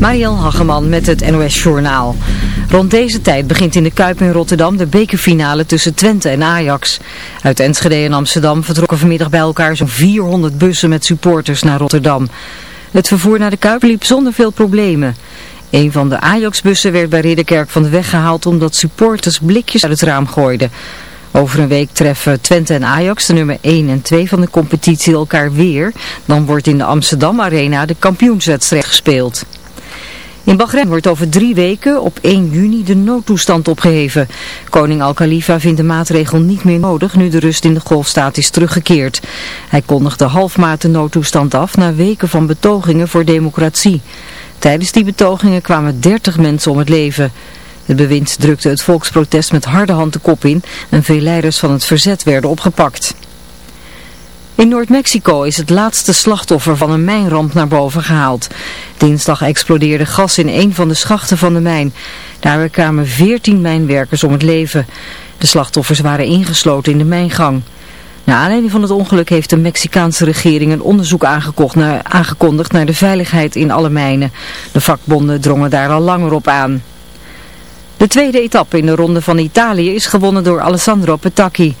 Mariel Hageman met het NOS Journaal. Rond deze tijd begint in de Kuip in Rotterdam de bekerfinale tussen Twente en Ajax. Uit Enschede en Amsterdam vertrokken vanmiddag bij elkaar zo'n 400 bussen met supporters naar Rotterdam. Het vervoer naar de Kuip liep zonder veel problemen. Een van de Ajax-bussen werd bij Ridderkerk van de weg gehaald omdat supporters blikjes uit het raam gooiden. Over een week treffen Twente en Ajax, de nummer 1 en 2 van de competitie, elkaar weer. Dan wordt in de Amsterdam Arena de kampioenswedstrijd gespeeld. In Bahrein wordt over drie weken op 1 juni de noodtoestand opgeheven. Koning Al-Khalifa vindt de maatregel niet meer nodig nu de rust in de golfstaat is teruggekeerd. Hij kondigde half maart de noodtoestand af na weken van betogingen voor democratie. Tijdens die betogingen kwamen 30 mensen om het leven. Het bewind drukte het volksprotest met harde hand de kop in en veel leiders van het verzet werden opgepakt. In Noord-Mexico is het laatste slachtoffer van een mijnramp naar boven gehaald. Dinsdag explodeerde gas in een van de schachten van de mijn. Daarbij kwamen 14 mijnwerkers om het leven. De slachtoffers waren ingesloten in de mijngang. Na aanleiding van het ongeluk heeft de Mexicaanse regering een onderzoek aangekondigd naar de veiligheid in alle mijnen. De vakbonden drongen daar al langer op aan. De tweede etappe in de ronde van Italië is gewonnen door Alessandro Petacchi.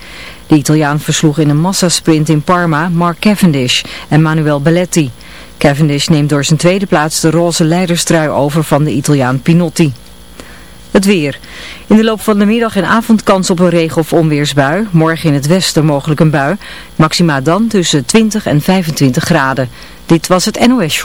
De Italiaan versloeg in een massasprint in Parma Mark Cavendish en Manuel Belletti. Cavendish neemt door zijn tweede plaats de roze leiderstrui over van de Italiaan Pinotti. Het weer. In de loop van de middag en avond kans op een regen- of onweersbui. Morgen in het westen mogelijk een bui. Maxima dan tussen 20 en 25 graden. Dit was het NOS.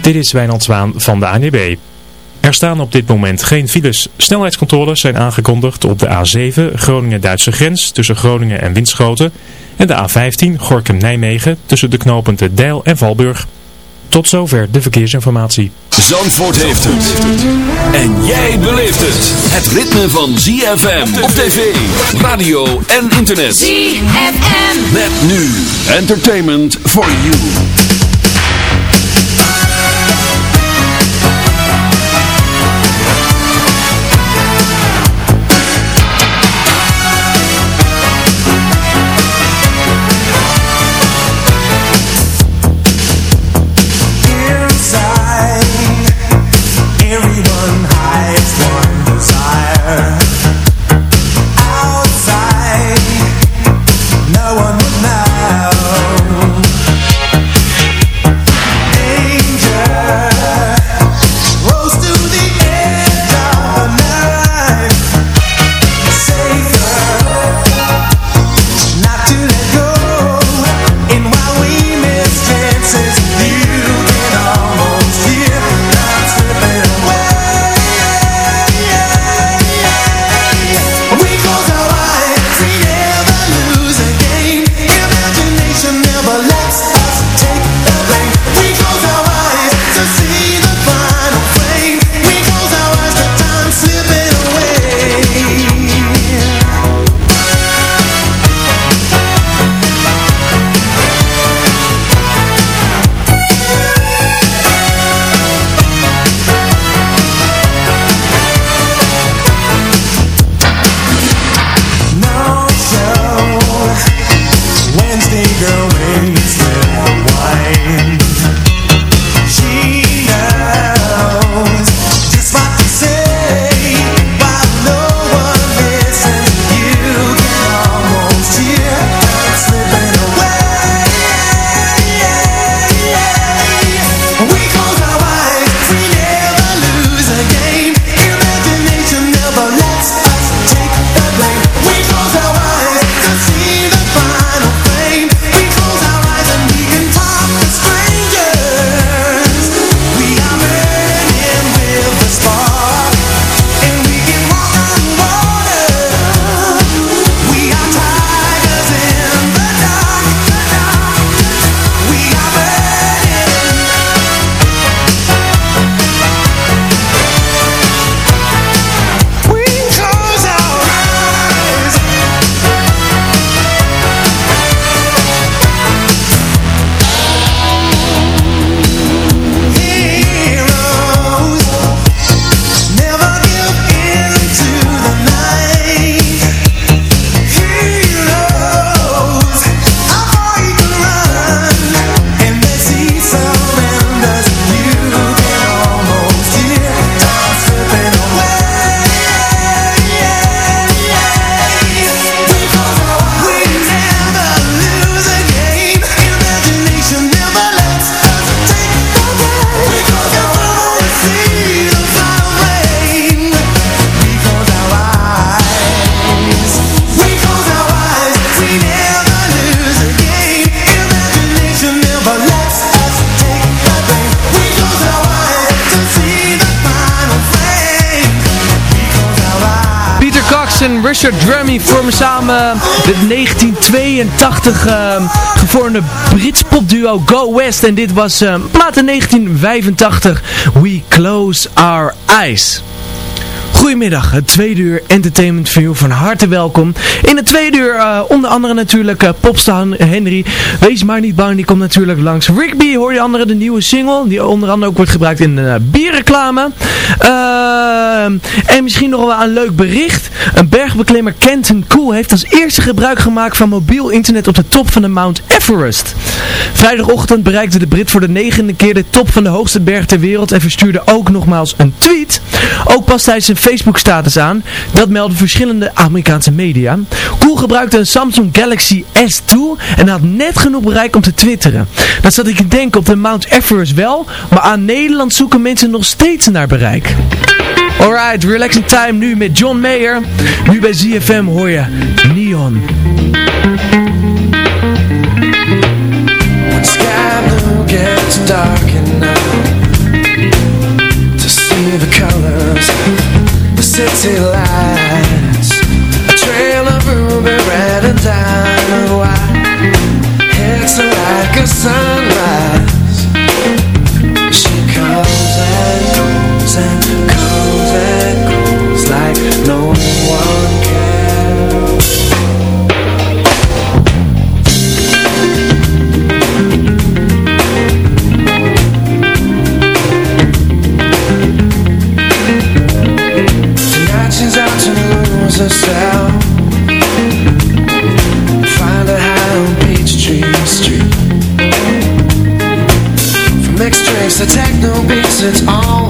Dit is Wijnand Zwaan van de ANB. Er staan op dit moment geen files. Snelheidscontroles zijn aangekondigd op de A7 Groningen-Duitse grens tussen Groningen en Winschoten en de A15 Gorkum-Nijmegen tussen de knopen De Deil en Valburg. Tot zover de verkeersinformatie. Zandvoort heeft het. En jij beleeft het. Het ritme van ZFM op tv, radio en internet. ZFM. Met nu Entertainment for You. Producer Drummy vormen samen het 1982 uh, gevormde Brits popduo Go West. En dit was uh, plaat in 1985, We Close Our Eyes. Goedemiddag, het tweede uur Entertainment View. Van harte welkom. In het tweede uur uh, onder andere natuurlijk uh, popstar Henry. Wees maar niet bang, die komt natuurlijk langs. Rigby hoor je andere de nieuwe single. Die onder andere ook wordt gebruikt in uh, bierreclame. en misschien nog wel een leuk bericht. Een bergbeklimmer Kenton Cool heeft als eerste gebruik gemaakt van mobiel internet op de top van de Mount Everest. Vrijdagochtend bereikte de Brit voor de negende keer de top van de hoogste berg ter wereld. En verstuurde ook nogmaals een tweet. Ook pas tijdens zijn Facebook-status aan. Dat melden verschillende Amerikaanse media. Cool gebruikte een Samsung Galaxy S2 en had net genoeg bereik om te twitteren. Dat zat ik te denken op de Mount Everest wel, maar aan Nederland zoeken mensen nog steeds naar bereik. Alright, relaxing time nu met John Mayer. Nu bij ZFM hoor je Neon. Sky dark enough to see the city lights, a trail of ruby red and diamond white. It's like a sunrise. Herself. Find her high on Peachtree Street. From to techno beats It's always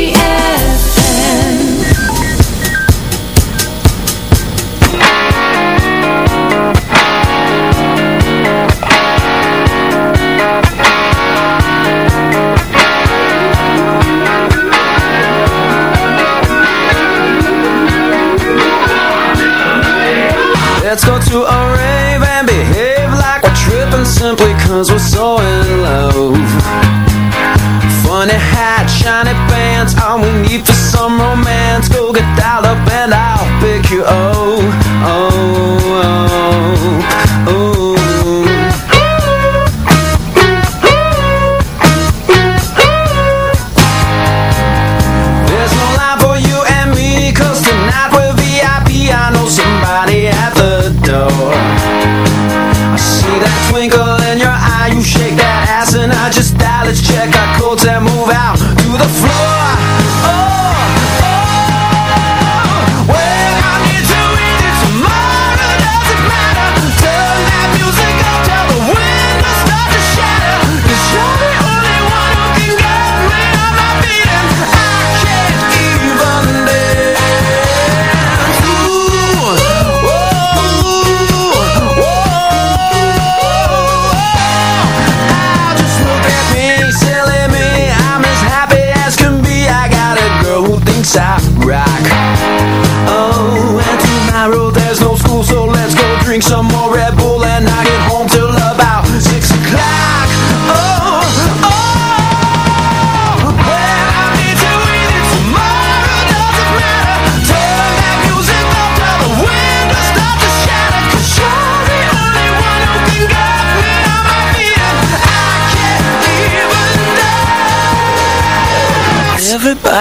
was so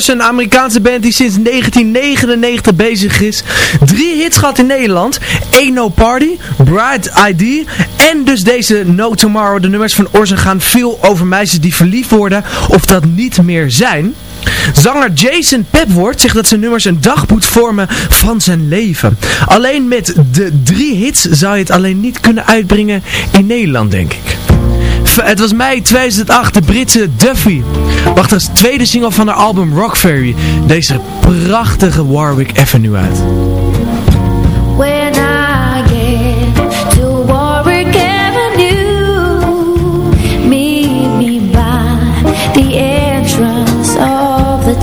Doors, een Amerikaanse band die sinds 1999 bezig is. Drie hits gehad in Nederland. Ain't No Party, Bright ID en dus deze No Tomorrow. De nummers van Orson gaan veel over meisjes die verliefd worden of dat niet meer zijn. Zanger Jason Pepwoord zegt dat zijn nummers een dagboek vormen van zijn leven. Alleen met de drie hits zou je het alleen niet kunnen uitbrengen in Nederland, denk ik het was mei 2008, de Britse Duffy. Wacht als tweede single van haar album Rock Fairy. Deze prachtige Warwick Avenue uit. the entrance of the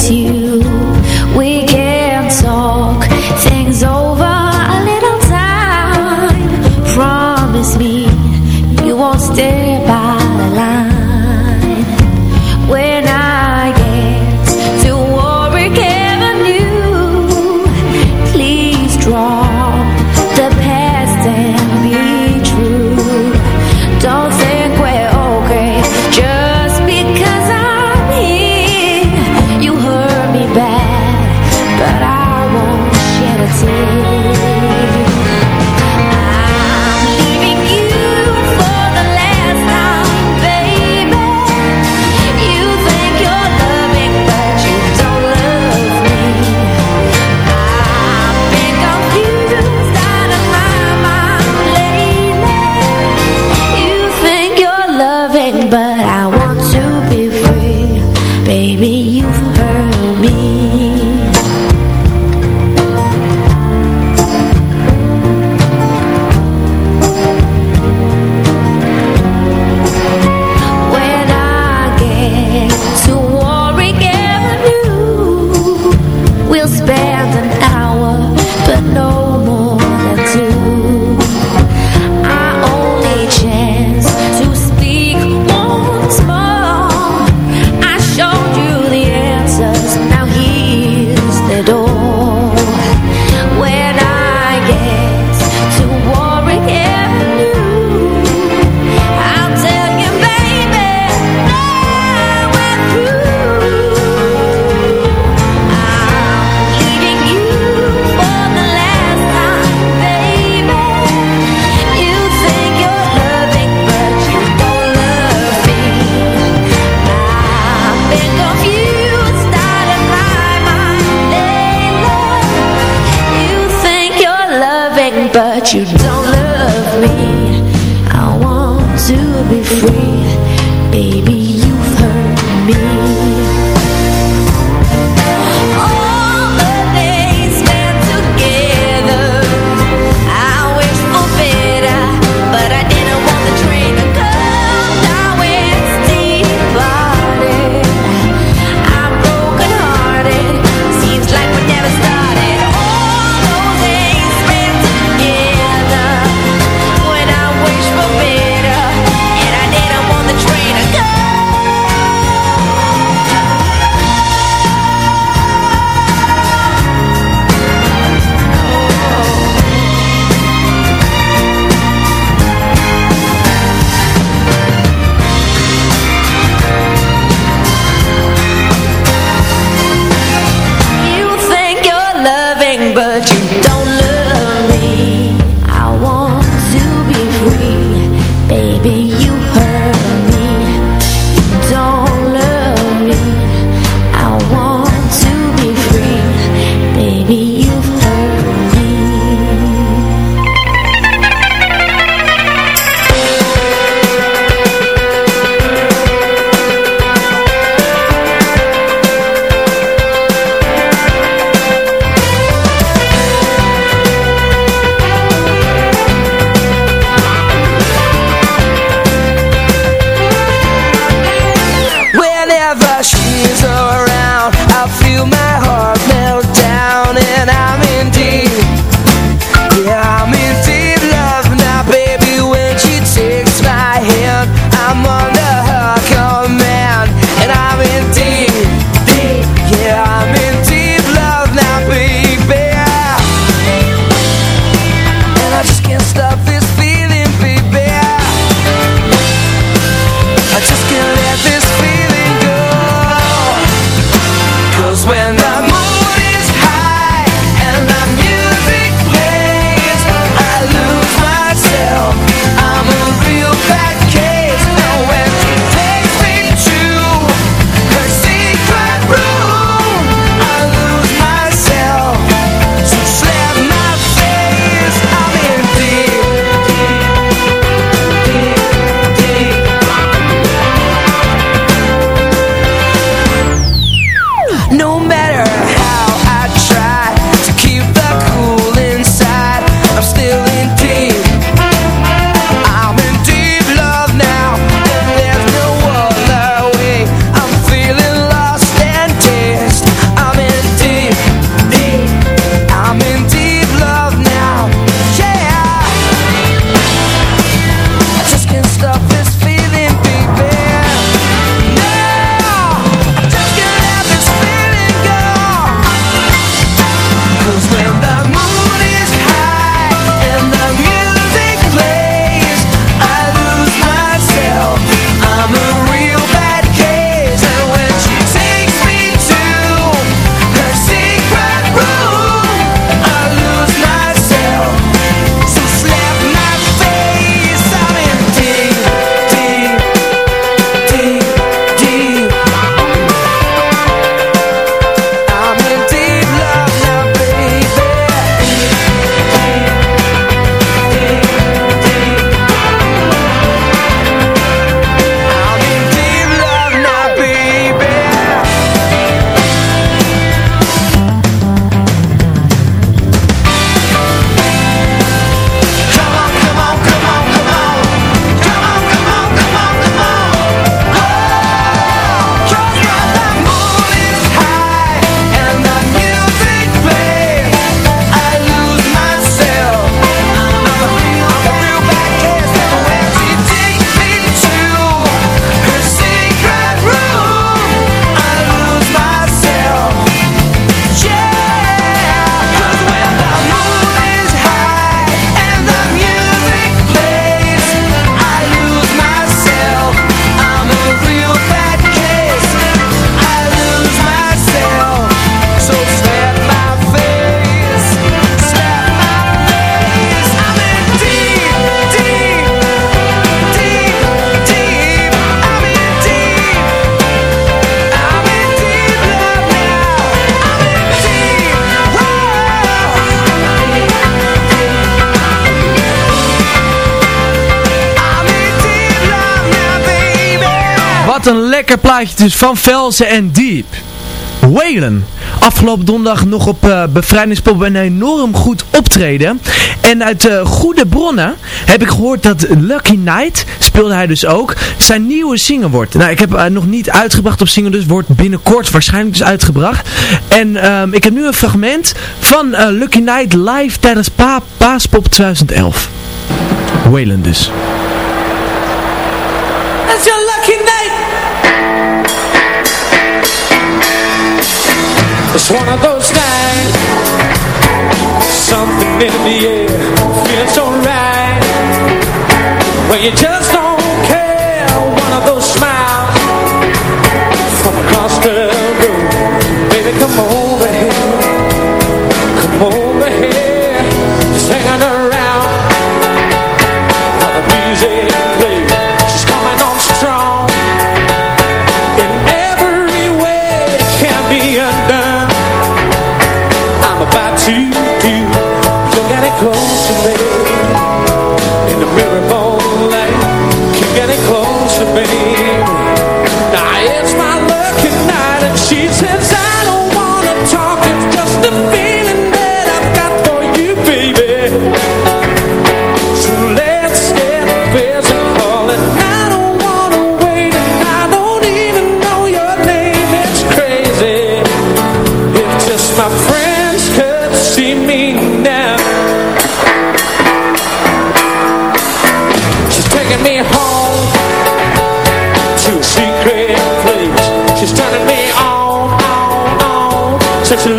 lekker plaatje dus van Velsen en Diep. Whalen. Afgelopen donderdag nog op uh, Bevrijdingspop een enorm goed optreden. En uit eh, goede bronnen heb ik gehoord dat Lucky Night, speelde hij dus ook, zijn nieuwe single wordt. Nou, ik heb eh, nog niet uitgebracht op single, dus wordt binnenkort waarschijnlijk dus uitgebracht. En ehm, ik heb nu een fragment van Lucky Night live tijdens Paaspop 2011. Whalen dus. It's one of those nights. Something in the air Feels so right Well, you just don't care One of those smiles. see section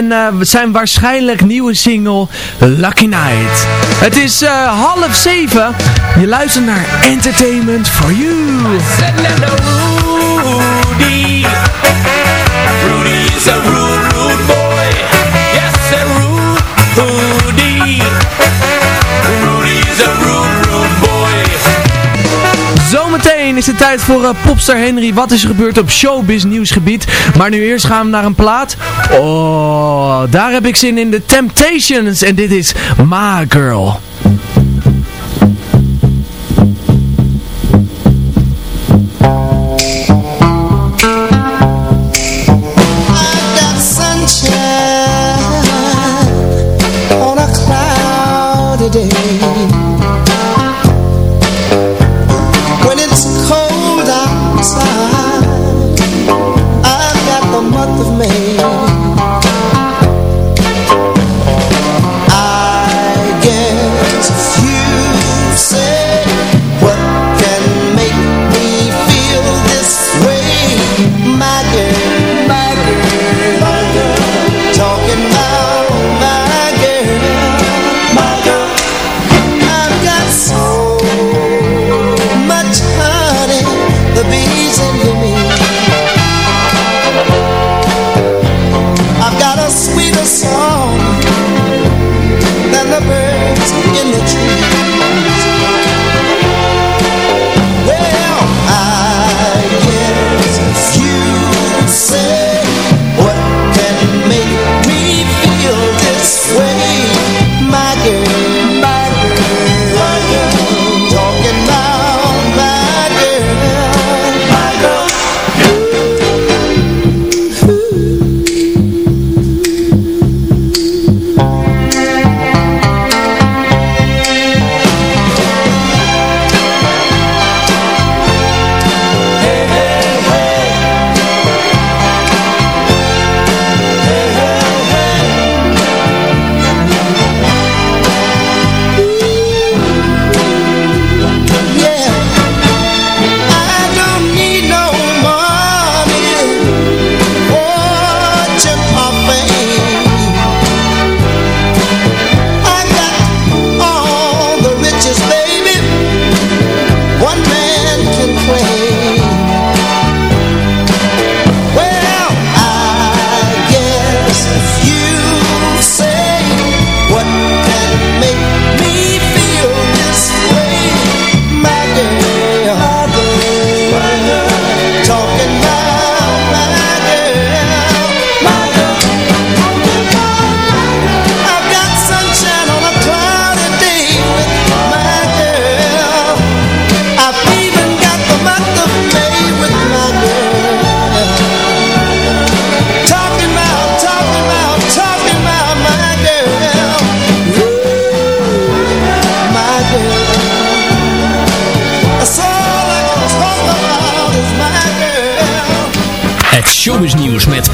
en uh, zijn waarschijnlijk nieuwe single Lucky Night. Het is eh, half zeven. Je luistert naar Entertainment for You. Rudy. Rudy is a Rudy. is het tijd voor eh, popster Henry. Wat is er gebeurd op showbiz nieuwsgebied? Maar nu eerst gaan we naar een plaat. Oh, daar heb ik zin in. de Temptations. En dit is My Girl.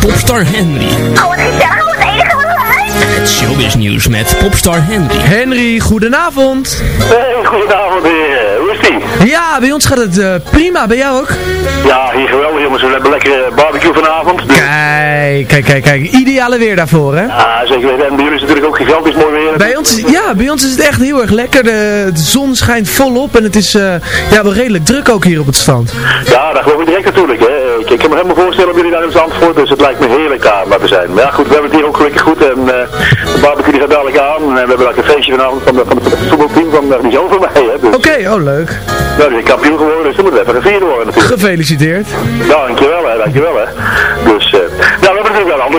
Popstar Henry. Oh, wat showbiz nieuws met popstar Henry. Henry, goedenavond. Hey, goedenavond heren. Hoe is die? Ja, bij ons gaat het eh, prima. Bij jou ook? Ja, hier geweldig jongens. We hebben lekker eh, barbecue vanavond. Dus, Kijk, kijk, kijk, kijk. Ideale weer daarvoor, hè? ja, zeker weten. En bij jullie is het natuurlijk ook gigantisch mooi weer. Bij ons, is, ja, bij ons is het echt heel erg lekker. De, de zon schijnt volop en het is eh, ja, wel redelijk druk ook hier op het strand. Ja, dat geloof ik direct natuurlijk. Hè. Ik, ik kan me helemaal voorstellen op jullie daar in Zandvoort. Dus het lijkt me heerlijk daar waar we zijn. Maar ja, goed, we hebben het hier ook gelukkig goed. En eh, de barbecue gaat dadelijk aan. En we hebben ook een feestje vanavond van, de, van, het voetbalteam van die zoon van mij. Dus, Oké, oh leuk. Nou, die is kampioen geworden. Dus dan moeten we even gevierd worden natuurlijk. Gefeliciteerd. Dankjewel hè, dankjewel hè. Dus,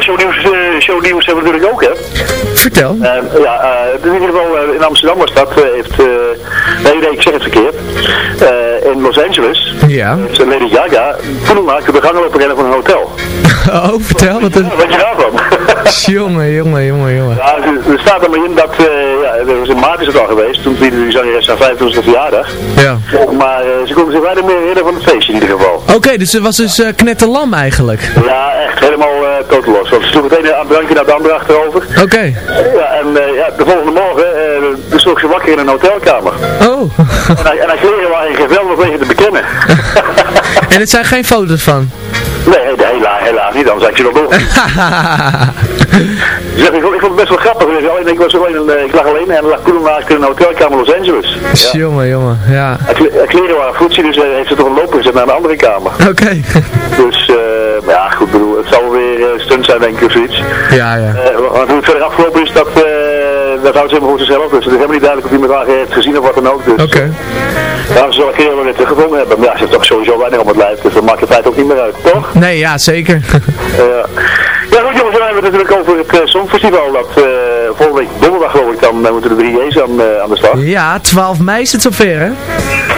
wel ander shownieuws, eh hebben we natuurlijk ook hè. Vertel. Eh, ja, eh, in ieder geval in Amsterdam was dat, heeft, eh, nee, nee, ik zeg het verkeerd. In Los Angeles, Ja. heeft Lady Gaga toen maakte de gangenloper rennen van een hotel. Oh, vertel. Wat een... Wat je daarvan? jongen, jongen, jongen, jongen. Ja, er, er staat er maar in dat, ja, was in maart is het al geweest, toen vierde die zangeres haar 25e verjaardag. Ja. Maar ze konden zich weinig meer herinneren van het feestje in ieder geval. Oké, dus het was dus knetterlam eigenlijk. Ja, echt helemaal uh, totaal Want ze sloeg meteen een drankje naar de andere achterover. Oké. Ja, en eh, ja, de volgende morgen dus sloeg ze wakker in een hotelkamer. Oh. en, haar, en haar kleren waren geweldig wegen te bekennen. en het zijn geen foto's van? Nee, nee helaas, helaas niet, dan zat je nog door. Zeg, ik, vond, ik vond het best wel grappig. Alleen, ik, was alleen, uh, ik lag alleen en lag toen in een hotelkamer Los Angeles. Ja. Jongen, jongen, ja. Haar kleren waren voetje, dus uh, heeft ze toch een loper gezet naar een andere kamer. Oké. Okay. dus, uh, ja, goed, bedoel, het weer stunt zijn, denk ik, of zoiets. Ja, ja. want hoe het verder afgelopen is, dat, dat houdt ze helemaal voor zichzelf. Dus het is helemaal niet duidelijk of iemand haar heeft gezien of wat dan ook. Dus, Oké. Okay. Ja, ze zal een keer wel weer teruggevonden hebben. Maar ja, ze heeft toch sowieso weinig om het lijf, dus dat maakt de tijd ook niet meer uit, toch? Nee, ja, zeker. ja. Ja goed jongens, dan hebben het natuurlijk over het uh, Songfestival. Dat uh, volgende week donderdag geloof ik, dan uh, moeten de drie J's aan, aan de start. Ja, 12 mei is het zover hè?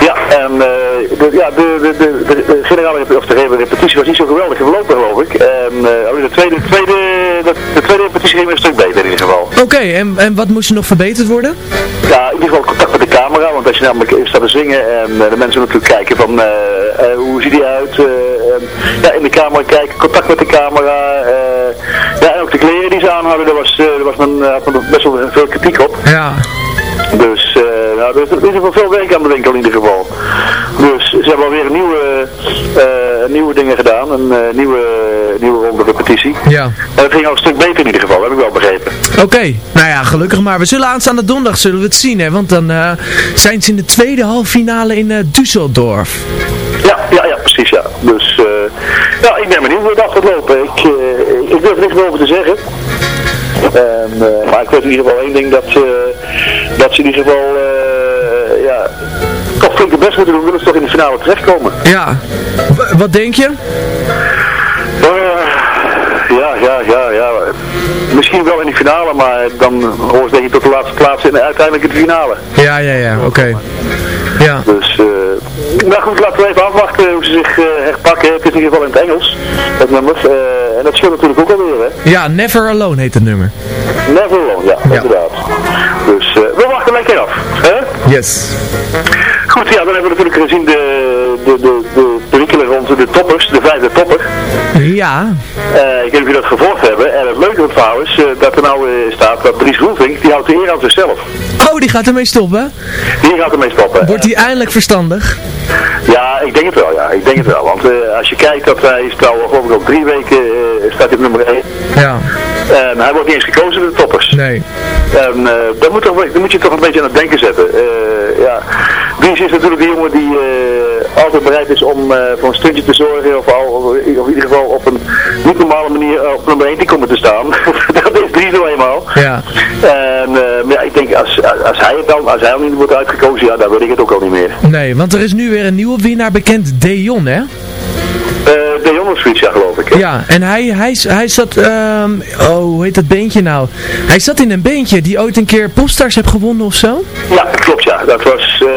Ja, en de, ja, de, de, de, de, generale of de repetitie was niet zo geweldig verlopen geloof ik. En alleen de tweede, tweede, de, de tweede repetitie ging weer een stuk beter in ieder geval. Oké, okay, en, en wat moest er nog verbeterd worden? Ja, in ieder geval contact met de camera, want als je namelijk staat te zingen en de mensen natuurlijk kijken van hoe ziet hij uit, ja, in de camera kijken, contact met de camera, ja, en ook de kleren die ze aan hadden, daar was, daar was men, had men best wel veel kritiek op. Ja. Dus uh, nou, er is geval veel werk aan de winkel in ieder geval. Dus ze hebben alweer nieuwe eh, nieuwe dingen gedaan. Een eh, nieuwe, nieuwe ronde repetitie. Ja. En het ging al een stuk beter in ieder geval, heb ik wel begrepen. Oké, nou ja, gelukkig maar. We zullen aanstaande donderdag zullen we het zien, hè. Want dan eh, zijn ze in de tweede halve finale in eh, Düsseldorf. Ja, ja, ja, precies ja. Dus ja, ik ben benieuwd hoe het af gaat lopen. Ik, eh, ik durf er niks meer over te zeggen. En, eh, maar ik weet in ieder geval één ding, dat, ze dat ze in ieder geval eh, ja, toch flink de best moeten doen, willen ze toch in de finale terechtkomen. Ja. W- wat denk je? Ja, ja, ja, ja. Misschien wel in de finale, maar dan hoort het denk ik tot de laatste plaats en uiteindelijk in de finale. Ja, ja, ja, oké. Ja. Dus, eh nou goed, laten we even afwachten hoe ze zich eh, herpakken. Het is in ieder geval in het Engels, het nummer. Eh, en dat scheelt natuurlijk ook alweer, hè. Ja, Never Alone heet het nummer. Never Alone, ja, inderdaad. Dus eh, we wachten lekker af, hè. Yes. Goed, ja, dan hebben we natuurlijk gezien de, de, de, de perikelen rond de toppers, de vijfde topper. Ja. Eh, ik weet niet of jullie dat gevolgd hebben. En het leuke is eh, dat er nou eh, staat dat Dries Roelvink, die houdt de eer aan zichzelf. Oh, die gaat ermee stoppen? Die gaat ermee stoppen. Wordt hij eindelijk verstandig? Ja, ik denk het wel, ja. Ik denk het wel. Want als je kijkt dat hij is nou, geloof ik, al drie weken staat hij op nummer 1. Ja. En hij wordt niet eens gekozen door de toppers. Nee. En uh, daar, moet toch, daar moet je toch een beetje aan het denken zetten. Uh, ja. Dries is natuurlijk een jongen die uh, altijd bereid is om voor een stuntje te zorgen. Of, al, of, in ieder geval op een niet normale manier op nummer 1 te komen te staan. dat is Dries nou eenmaal. Ja. En maar ja, ik denk als, als hij het dan, als hij al niet wordt uitgekozen, ja, dan wil ik het ook al niet meer. Nee, want er is nu weer een nieuwe winnaar bekend, Dejon, hè? Uh, de Jongersfiets, ja geloof ik. Hè? Ja, en hij, hij, hij zat, um, oh, hoe heet dat beentje nou? Hij zat in een beentje die ooit een keer Popstars heeft gewonnen of zo? Ja, klopt ja. Dat was... Uh,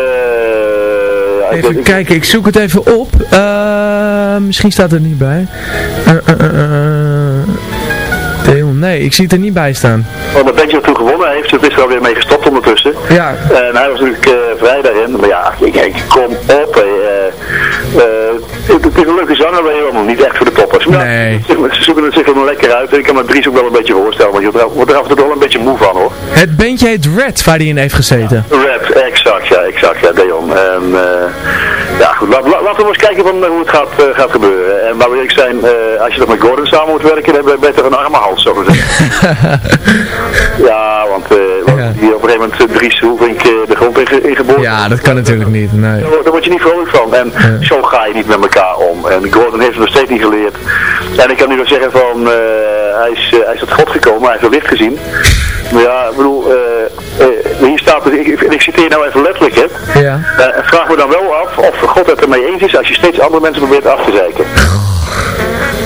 even ik, kijken, ik zoek het even op. Uh, misschien staat het er niet bij. Deon, nee, ik zie het er niet bij staan. Want dat bandje toen gewonnen heeft, ze is er alweer mee gestopt ondertussen. Ja. En hij was natuurlijk uh, vrij daarin. Maar ja, ik denk, kom op. Uh, uh, het is een leuke zanger, maar helemaal niet echt voor de toppers. Maar nee. Ja, ze zoeken het zich er lekker uit. En ik kan me Dries ook wel een beetje voorstellen, want je wordt er af en toe wel een beetje moe van hoor. Het bandje heet Red, waar hij in heeft gezeten. Red, exact, ja, exact, ja, Deon. En ja, goed, laten la, la, we eens kijken van hoe het gaat, gaat gebeuren. En waar wil ik zijn, als je nog met Gordon samen moet werken, dan ben je beter een arme hals, zo gezegd. ja, want, want ja. die op een gegeven moment Dries Hoevink de grond in, in geboren. Ja, dat kan natuurlijk niet, nee. Daar, word je niet vrolijk van. En ja. zo ga je niet met elkaar om. En Gordon heeft het nog steeds niet geleerd. En ik kan nu nog zeggen van, uh, hij, is, uh, hij is tot God gekomen, hij heeft het licht gezien. Maar ja, ik bedoel, uh, hier staat, ik, ik citeer nou even letterlijk, hè. Ja. vraag me dan wel af of God het ermee eens is als je steeds andere mensen probeert af te zeiken.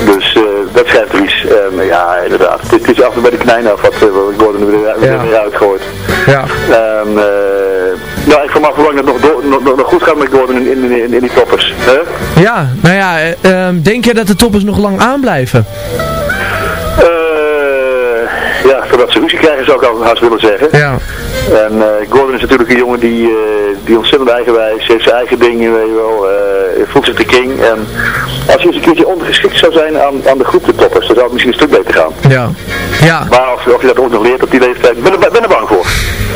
Dus uh, dat schijnt Dries. Um, ja, inderdaad. Het is af en bij de knijn af wat uh, Gordon er weer, weer, ja. weer. Ja. Um, uh, nou, ik verwacht hoe lang het nog, door, nog, nog, goed gaat met Gordon in, in, in, in die toppers. Hè? Ja, nou ja, um, denk je dat de toppers nog lang aanblijven? ja, voordat ze ruzie krijgen zou ik al haast willen zeggen. Ja. En uh, Gordon is natuurlijk een jongen die, uh, die ontzettend eigenwijs heeft, zijn eigen dingen, weet je wel, uh, voelt zich de king. En als hij eens een keertje ondergeschikt zou zijn aan, aan de groep de toppers, dan zou het misschien een stuk beter gaan. Ja. ja. Maar of, of je dat ook nog leert op die leeftijd, ben er, ben er bang voor.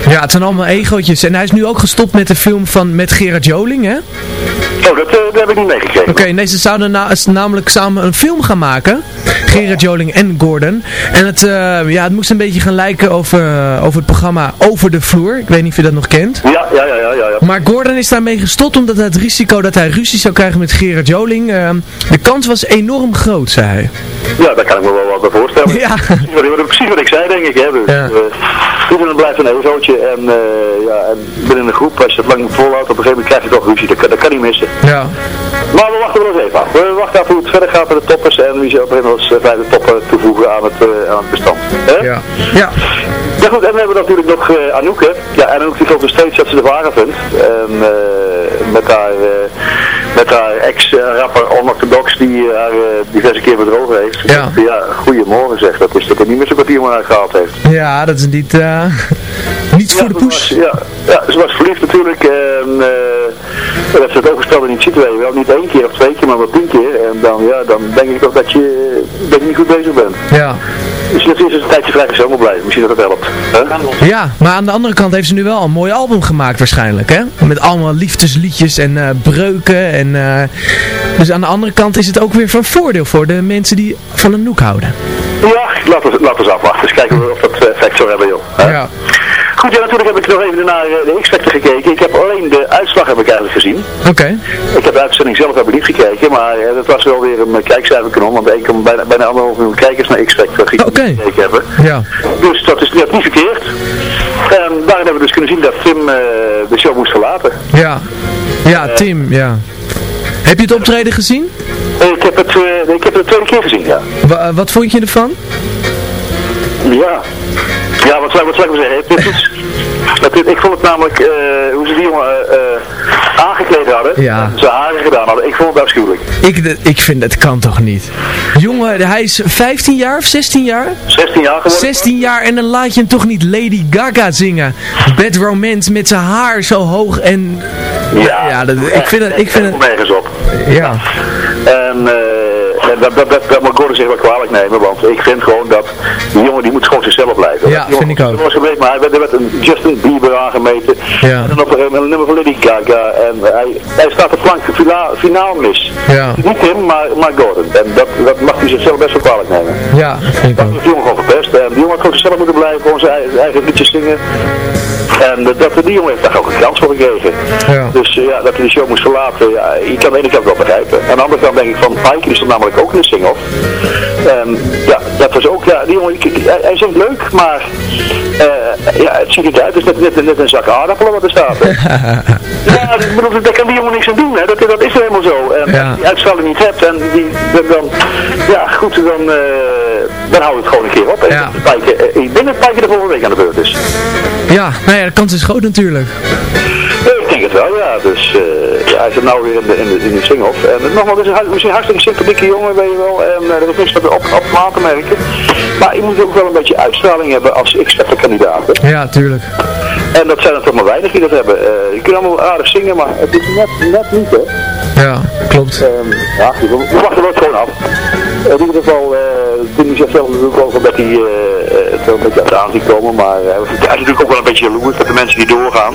Ja, het zijn allemaal egootjes. En hij is nu ook gestopt met de film van, met Gerard Joling, hè? Oh, dat, dat heb ik niet meegekregen. Oké, okay, nee, ze zouden na, namelijk samen een film gaan maken. Gerard Joling en Gordon. En het, ja, het moest een beetje gaan lijken over, over het programma Over de Vloer. Ik weet niet of je dat nog kent. Ja, ja, ja, ja. ja. Maar Gordon is daarmee gestopt omdat het risico dat hij ruzie zou krijgen met Gerard Joling, uh, de kans was enorm groot, zei hij. Ja, daar kan ik me wel wat bij voorstellen. Ja. Precies wat, ik zei, denk ik. Hè. Dus, ja. uh, het blijft een egootje en, uh, ja, en binnen een groep, als je het lang volhoudt, op een gegeven moment krijg je toch ruzie. Dat, dat kan niet missen. Ja. Maar we wachten wel eens even af. We wachten af hoe het verder gaat met de toppers en wie ze op een als vijfde topper toevoegen aan het, aan het bestand. Hè? Ja. Ja. Ja goed, en we hebben natuurlijk nog Anouk, hè. Ja, Anouk die gelooft nog steeds dat ze de ware vindt. En met haar, met haar ex-rapper Onorthodox die haar diverse keer bedrogen heeft. Ja. ja, goedemorgen zeg, dat is dat hij niet meer zo'n kwartier maar uitgehaald heeft. Ja, dat is niet, niet ja, voor de poes. Was, ja, ja, ze was verliefd natuurlijk. En dat ze het overstelde niet ziet, weet wel. Niet één keer of twee keer, maar wel tien keer. En dan, ja, dan denk ik toch dat je, dat je niet goed bezig bent. Ja. Dat is een tijdje vrijgezel moet blijven. Misschien dat het helpt. Ja, maar aan de andere kant heeft ze nu wel een mooi album gemaakt waarschijnlijk, hè? Met allemaal liefdesliedjes en eh, breuken en... eh, dus aan de andere kant is het ook weer van voordeel voor de mensen die van een noek houden. Ja, laten we, laten we eens afwachten. Dus kijken we of dat eh, effect zou hebben, joh. Ja. Goed, ja, natuurlijk heb ik nog even naar eh, de X-Factor gekeken. Ik heb alleen de uitslag heb ik eigenlijk gezien. Oké. Ik heb de uitzending zelf heb ik niet gekeken, maar eh, dat was wel weer een uh, kijkcijferkanon, want ik kom bijna, bijna anderhalf miljoen kijkers naar X-Factor gekeken hebben. Ja. Dus dat is net niet verkeerd. En daarin hebben we dus kunnen zien dat Tim eh, de show moest verlaten. Ja. Ja, Tim, ja. Heb je het optreden gezien? Ik heb het, eh, ik heb het de tweede keer gezien, ja. Wa- eh, wat vond je ervan? Ja. Ja, wat zou, wat zou ik maar zeggen? Dit is, dat dit, ik vond het namelijk, eh, hoe ze die jongen eh, eh, aangekleed hadden, Ja. zijn haren gedaan hadden, ik vond het afschuwelijk. Ik, ik vind het kan toch niet. Jongen, hij is 15 jaar of 16 jaar? 16 jaar geworden. 16 jaar en dan laat je hem toch niet Lady Gaga zingen. Bad Romance met zijn haar zo hoog en... Ja, ja dat, ik vind het... Ik vind het nergens op. ja. En eh, en dat, dat, dat, dat moet Gordon zich wel kwalijk nemen, want ik vind gewoon dat die jongen die moet gewoon zichzelf blijven. Ja, jongen vind ik ook. was maar hij werd, er werd een Justin Bieber aangemeten. Ja. En dan op een, een nummer van Lady Gaga. En hij, hij staat de fina, finaal mis. Ja. Niet hem, maar, maar Gordon. En dat, dat mag hij zichzelf best wel kwalijk nemen. Ja, vind ik Dat ook. heeft die jongen gewoon verpest. En die jongen had gewoon zichzelf moeten blijven, gewoon zijn eigen, eigen liedjes zingen. En dat, dat- die jongen heeft daar ook een kans voor gekregen. Ja. Dus eh, ja, dat hij de show moest verlaten, ja, ik kan de ene kant wel begrijpen. Aan de andere kant denk ik van, Pike die stond namelijk ook in de sing-off. Ja, dat was ook, ja, die jongen, hij, hij zingt leuk, maar eh, ja, het ziet eruit, het is net, net, net een zak aardappelen wat er staat. ja, ik bedoel, daar kan die jongen niks aan doen, hè. Dat, dat is helemaal zo. En Ja. die uitstraling niet hebt, en die, dan, dan- ja goed, dan, eh dan hou ik het gewoon een keer op. En Ja. Eh, ik denk dat Pike de volgende week aan de beurt is. Ja, nou ja, de kans is groot natuurlijk. Ja, ik denk het wel, ja. Dus eh, ja, hij zit nou weer in de, in de, in de sing-off. En nogmaals, het is een, misschien een hartstikke sympathieke jongen, weet je wel. En eh, er is niks op, op, aan te merken. Maar je moet ook wel een beetje uitstraling hebben als kandidaat. hè. Ja, tuurlijk. En dat zijn er toch maar weinig die dat hebben. Eh, je kunt allemaal aardig zingen, maar het is net, net niet, hè. Ja, klopt. Ehm, ja, we wachten het gewoon af. In ieder geval, eh Tim zegt zelf natuurlijk wel dat hij eh, eh, wel een beetje uit de aan ziet komen, maar eh, hij is natuurlijk ook wel een beetje jaloers met de mensen die doorgaan.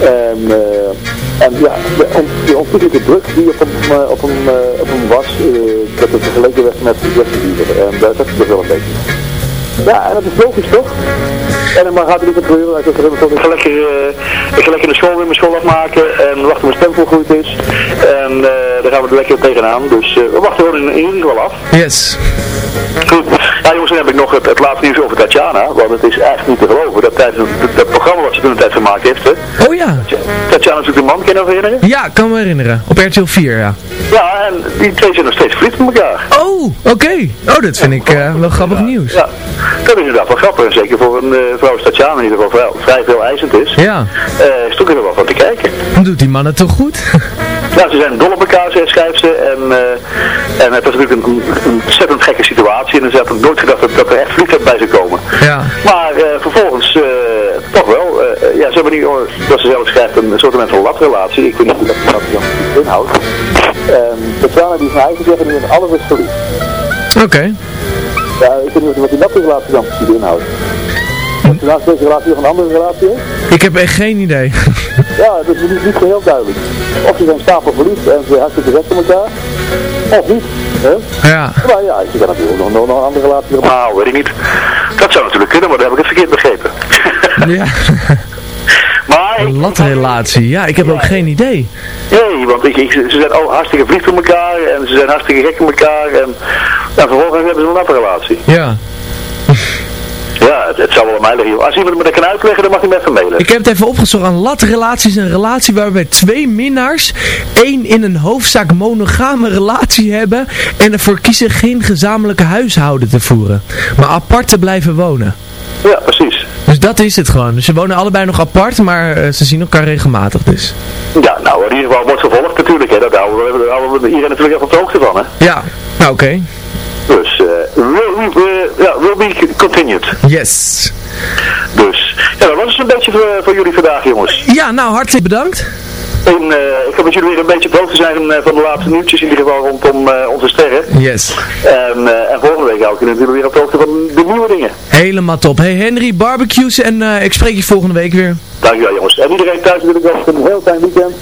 En, eh, ja, de, on, de druk die op hem, eh, op eh, op hem was, eh, dat het vergeleken werd met Justin Bieber. En dat, is wel een beetje. Ja, en dat is logisch toch? En maar gaat er niet gebeuren. Zegt, ik ga lekker, ik lekker de school weer mijn school afmaken en wachten mijn stem volgroeid is. En eh daar gaan we er lekker tegenaan. Dus eh, we wachten gewoon in ieder geval af. Yes. Goed. Ja jongens, dan heb ik nog het, het laatste nieuws over Tatjana. Want het is echt niet te geloven. Dat, tijdens het, programma wat ze toen een tijd gemaakt heeft. Hè. Oh ja. Tatjana is natuurlijk de man, kan je nog herinneren? Ja, kan me herinneren. Op RTL 4, ja. Ja, en die twee zijn nog steeds verliefd op elkaar. Oh, oké. Oh, dat vind ik eh, wel grappig nieuws. Ja, dat is inderdaad wel grappig. Zeker voor een eh, vrouw als Tatjana, in ieder geval vrij, vrij veel eisend is. Ja. eh is toch er wel van te kijken. Dan doet die man het toch goed? Ja, ze zijn dol op elkaar, schrijft ze. En, en het was natuurlijk een, een ontzettend gekke situatie. En ze had nooit gedacht dat, dat er echt vliegtuig bij zou komen. Ja. Maar eh, vervolgens, eh, toch wel, eh, ja, ze hebben nu, oh, dat ze zelf schrijft, een soort van latrelatie. Ik weet niet hoe dat, dat dan inhoudt. En Tatjana die van eigen zeggen, die in alles is verliefd. Oké. Ja, ik weet niet wat die latrelatie dan precies inhoudt. Of naast deze relatie nog een andere relatie? Ik heb echt geen idee. Ja, dat is niet, niet zo heel duidelijk. Of ze zijn stapel verliefd en ze hartstikke gek op elkaar. Of niet. Hè? Ja. Maar ja, je kan natuurlijk nog, nog, nog een andere relatie erop halen, weet ik niet. Dat zou natuurlijk kunnen, maar dan heb ik het verkeerd begrepen. Ja. maar Een latrelatie. Ja, ik heb ook geen idee. Nee, want ik, ik- ze zijn al hartstikke verliefd op elkaar en ze zijn hartstikke gek op elkaar. En nou, vervolgens hebben ze een latrelatie. Ja. Ja, het, het zou wel aan mij liggen. Als iemand me dat kan uitleggen, dan mag hij me even mailen. Ik heb het even opgezocht. Een latrelatie is een relatie waarbij twee minnaars één in een hoofdzaak monogame relatie hebben en ervoor kiezen geen gezamenlijke huishouden te voeren, maar apart te blijven wonen. Ja, precies. Dus dat is het gewoon. Dus ze wonen allebei nog apart, maar eh, ze zien elkaar regelmatig dus. Ja, nou, in ieder geval wordt gevolgd natuurlijk. Hè. Dat houden we, daar houden we iedereen natuurlijk even op de hoogte van. Hè. Ja, nou oké. Dus, will, be, yeah, will eh, be continued. Yes. Dus, ja, dat was een beetje eh, voor, jullie vandaag, jongens. Ja, nou, hartelijk bedankt. En eh, ik hoop dat jullie weer een beetje op hoogte zijn van de laatste nieuwtjes, in ieder geval rondom onze sterren. Yes. En, en volgende week hou ik jullie weer op de hoogte van de nieuwe dingen. Helemaal top. Hey Henry, barbecues en ik spreek je volgende week weer. Dankjewel jongens. En iedereen thuis wil ik wel een heel fijn weekend.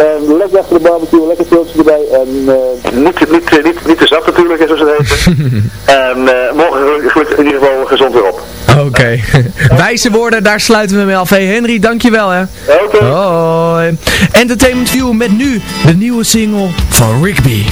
Ehm, lekker achter de barbecue, lekker pilsje erbij. En, eh, eh, niet, te zat natuurlijk, zoals het heet. en ehm, uh, eh, morgen gelukkig in ieder geval gezond weer op. Oké. Wijze woorden, daar sluiten we mee af. Henry, dankjewel hè. Oké. Okay. Hoi. Entertainment View met nu de nieuwe single van Rigby.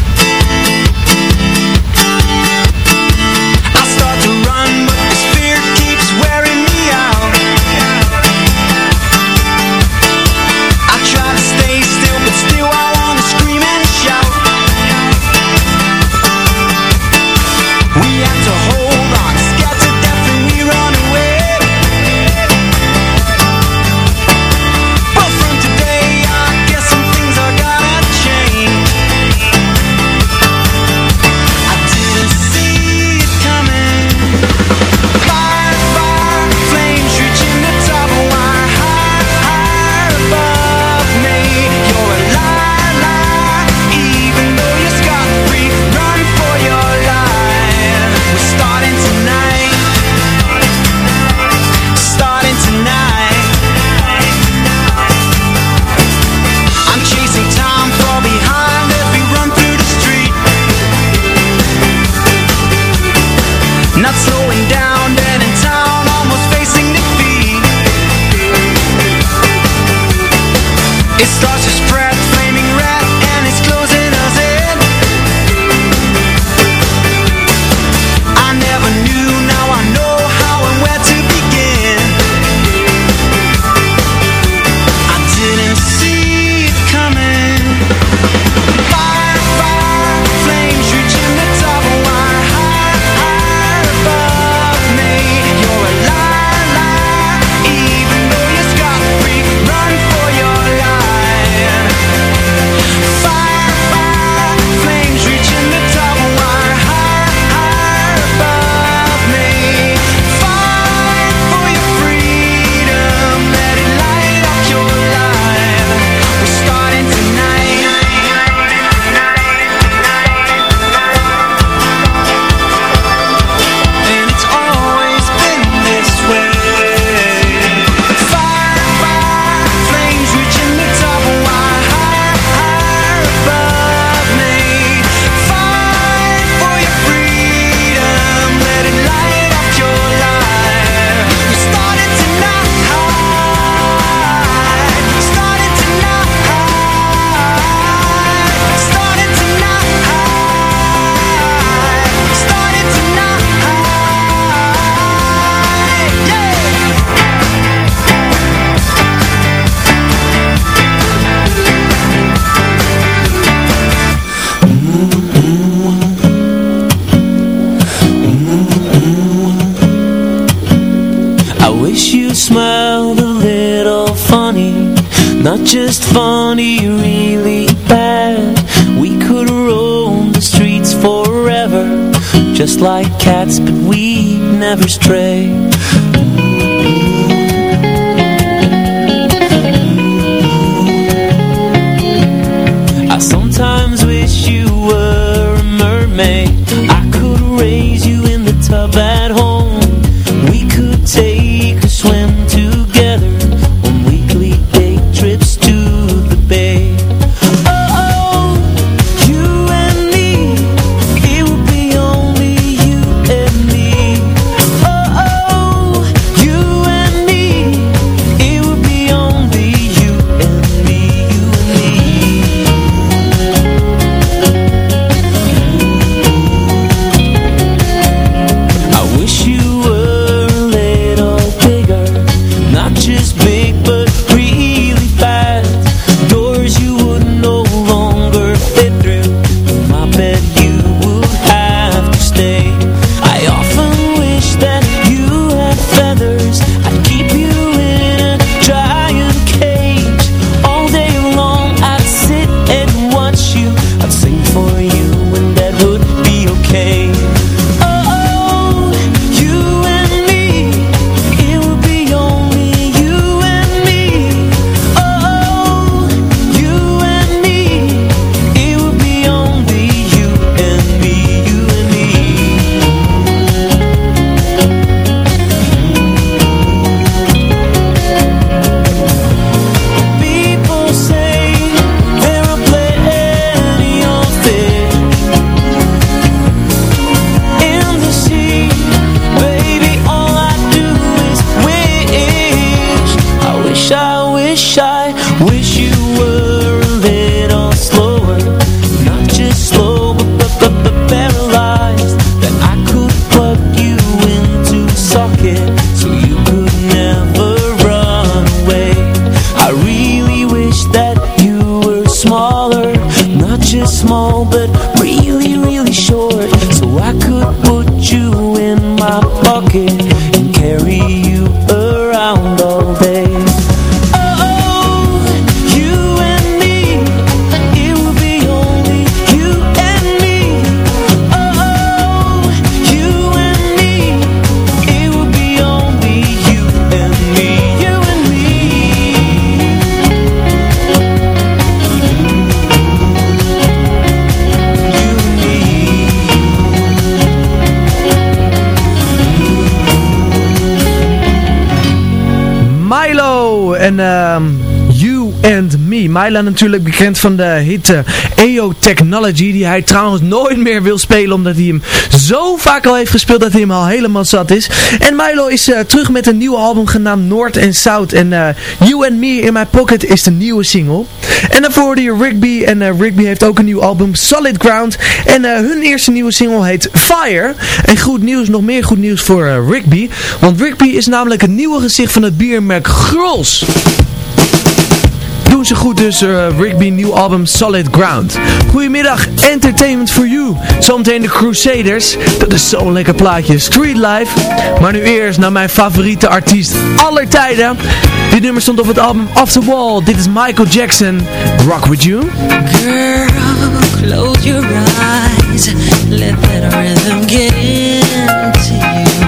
but we never stray. And Me. Myla natuurlijk bekend van de hit eh, EO Technology, die hij trouwens nooit meer wil spelen, omdat hij hem zo vaak al heeft gespeeld dat hij hem al helemaal zat is. En Milo is eh, terug met een nieuw album genaamd Noord en South. En eh, You and Me in My Pocket is de nieuwe single. En daarvoor hoorde je Rigby. En Rigby heeft ook een nieuw album, Solid Ground. En hun eerste nieuwe single heet Fire. En goed nieuws, nog meer goed nieuws voor Rigby. Want Rigby is namelijk het nieuwe gezicht van het biermerk Grols. Doen ze goed dus, eh, Rigby nieuw album Solid Ground. Goedemiddag, Entertainment for You. Zometeen de Crusaders. Dat is zo'n lekker plaatje. Street Life. Maar nu eerst naar mijn favoriete artiest aller tijden. Dit nummer stond op het album Off the Wall. Dit is Michael Jackson. Rock With You. Girl, close your eyes. Let that rhythm get into you.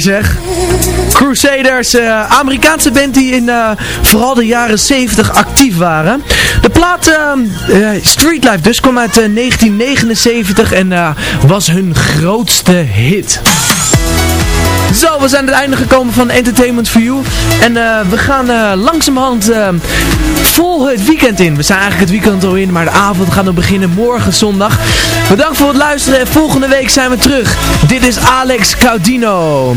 Zeg. Crusaders, eh, Amerikaanse band die in eh, vooral de jaren 70 actief waren. De plaat eh, Street Life dus kwam uit eh, 1979 en was hun grootste hit. Zo, we zijn aan het einde gekomen van Entertainment for You. En eh, we gaan eh, langzamerhand eh, vol het weekend in. We zijn eigenlijk het weekend al in, maar de avond gaat nog beginnen morgen zondag. Bedankt voor het luisteren en volgende week zijn we terug. Dit is Alex Caudino.